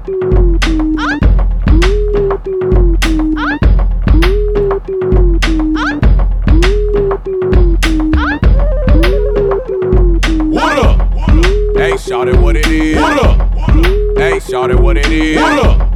What up? Hey, shawty, what it is? What up? Hey, shawty, what it is? What up?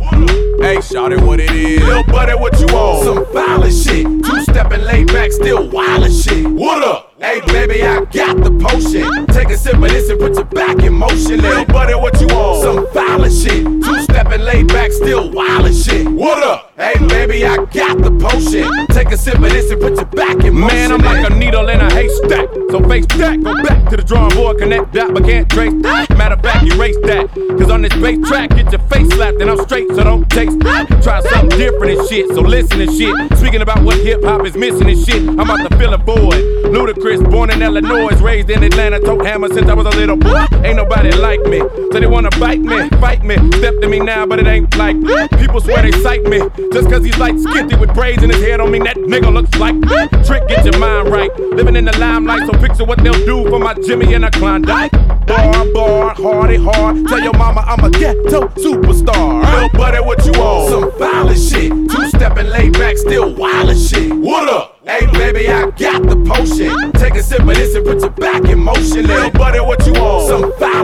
Hey, shout it what it is? Lil' buddy, what you on? Some violent shit. Two stepping laid back, still wild shit. What up? Hey, baby, I got the potion. Take a sip of this and put your back in motion. Lil' buddy, what you on? Some violent shit. Two stepping laid back, still wild shit. What up? Hey, baby, I got the potion. Take a sip of this and put your back in motion. Man, I'm like a needle in a haystack. So face that, go back to the drawing board, connect that, but can't trace that. Matter of fact, erase that. Cause on this bass track, get your face slapped, and I'm straight, so don't taste. Try something different and shit, so listen and shit. Speaking about what hip hop is missing and shit, I'm about to fill it void. Ludacris, born in Illinois, raised in Atlanta, tote hammer since I was a little boy. Ain't nobody like me, so they wanna bite me, fight me. Step to me now, but it ain't like me. People swear they sight me. Just cause he's like skitty with braids in his head don't mean that nigga looks like me. Trick, get your mind right. Living in the limelight, so picture what they'll do for my Jimmy and a Klondike. Bar, bar, hardy, hard. Tell your mama I'm a ghetto superstar. Lil' buddy, what you on? Some violent shit. Two stepping laid back, still wild shit. What up? Hey, baby, I got the potion. Take a sip of this and put your back in motion. Lil' Lil' buddy, what you on? Some violent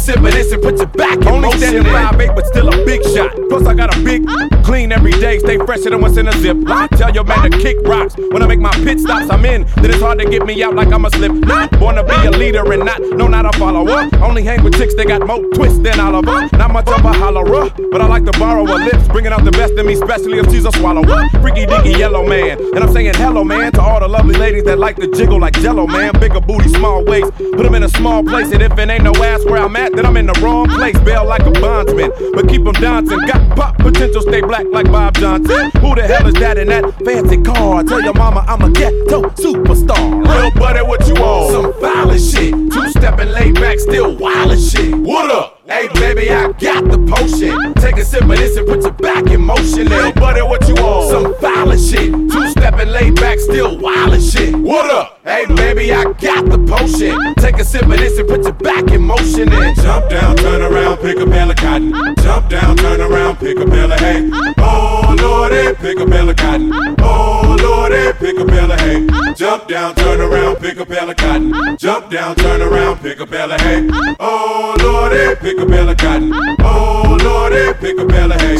potion. Take sip of this and put your back in Only motion. standing five eight, but still a big shot. Plus I got a big clean every day, stay fresher than what's in a zip. I tell your man to kick rocks. When I make my pit stops, I'm in. Then it's hard to get me out like I'm a slip. Not born to be a leader and not no not a follower. Only hang with chicks that got more twists than Oliver. Not much of a hollerer, but I like to borrow her lips, bringing out the best in me, especially if she's a swallower. Freaky dicky yellow man, and I'm saying hello man to all the lovely ladies that like to jiggle like Jello man. Bigger booty, small waist, put them in a small place, and if it ain't no ass where I'm at, then I'm in the wrong place. Bail like a bondsman, but keep them dancing. Got pop potential, stay black like Bob Johnson. Who the hell is that in that fancy car? Tell your mama I'm a ghetto superstar. Lil' buddy, what you on? Some violent shit. Two stepping laid back, still wild as shit. What up? Hey, baby, I got the potion. Take a sip of this and put your back in motion. Lil' buddy, what you on? Some violent shit. Two stepping laid back, still wild as shit. What up? Hey, baby, I got the potion. A sip of this and put your back in motion. And Jump down, turn around, pick a bale of cotton. Jump down, turn around, pick a bale of hay. Oh lordy, pick a bale of cotton. Oh lordy, pick a bale of hay. Jump down, turn around, pick a bale of cotton. Jump down, turn around, pick a bale of hay. Oh lordy, pick a bale of cotton.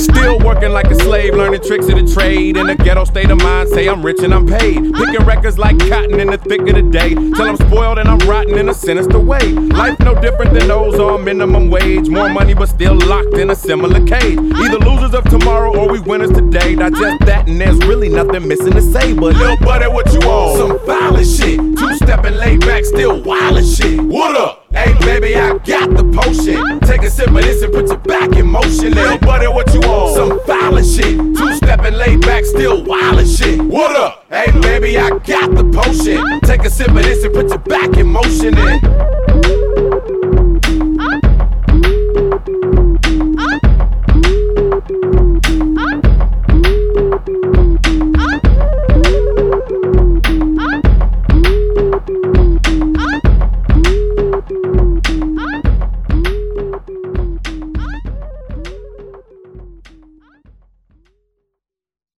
Still working like a slave, learning tricks of the trade. In a ghetto state of mind, say I'm rich and I'm paid. Picking records like cotton in the thick of the day. Till I'm spoiled and I'm rotten in a sinister way. Life no different than those on minimum wage. More money, but still locked in a similar cage. Either losers of tomorrow or we winners today. Digest that, and there's really nothing missing to say. But Lil' buddy, what you on? Some violent shit. Two stepping laid back, still wild as shit. what up? Hey, baby, I got the potion. Take a sip of this and put your back in motion. Little buddy, what still wild shit. what up? Hey, baby, I got the potion. Take a sip of this and put your back in motion.